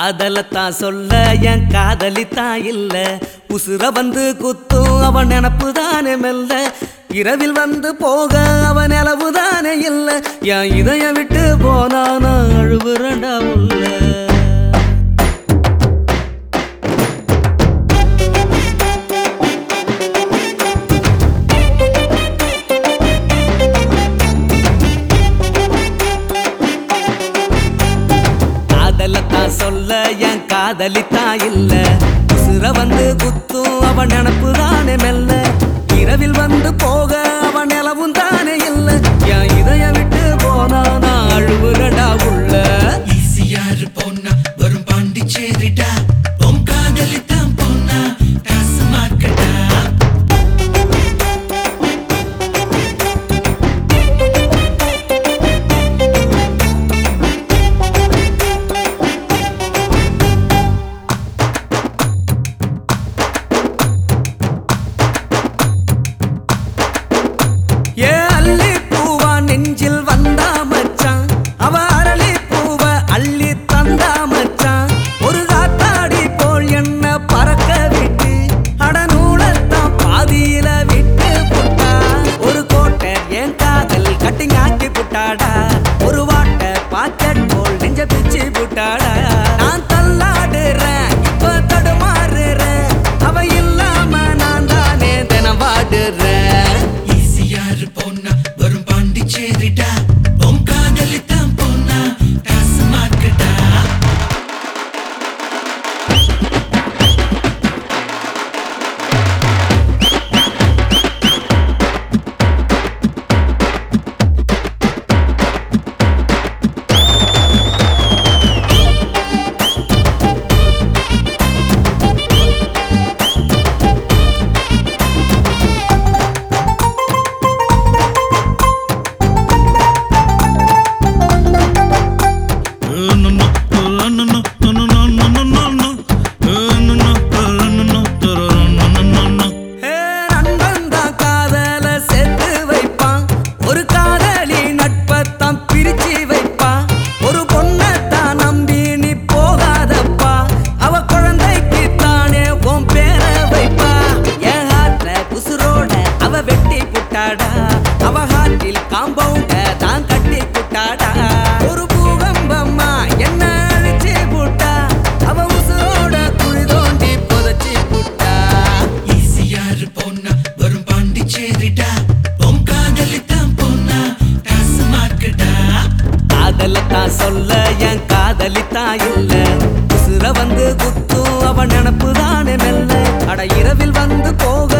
காதலத்தான் சொல்ல என் காதலித்தான் இல்ல. உசுர வந்து குத்தும் அவன் நினப்பு தானே மெல்ல. இரவில் வந்து போக அவன் நிலவு தானே இல்ல. என் இதய விட்டு போனானா அழுவுறண்டா உள்ள. என் காதலித்தா இல்ல. உசுர வந்து குத்தும் அவன் நினப்பு தானே மெல்ல. இரவில் வந்து போக பிச்சு புட்டாடா அவ ஹார்ட்டில் காம்பவுண்ட தான் கட்டி புட்டாடா ஒரு பூகம்பம்மா என்ன அழிச்சு புட்டா. அவ உசுரோட குழி தோண்டி புதைச்சி புட்டா. ஈசியாரு பொண்ணா வரும் பாண்டிச்சேரிடா உன் காதலித்தான் பொண்ணா டாஸ்மார்க்கடா காதலத்தான் சொல்ல என் காதலித்தான் இல்ல. உசுர வந்து குத்தும் அவன் நினப்பு தானே மெல்ல. அட இரவில் வந்து போக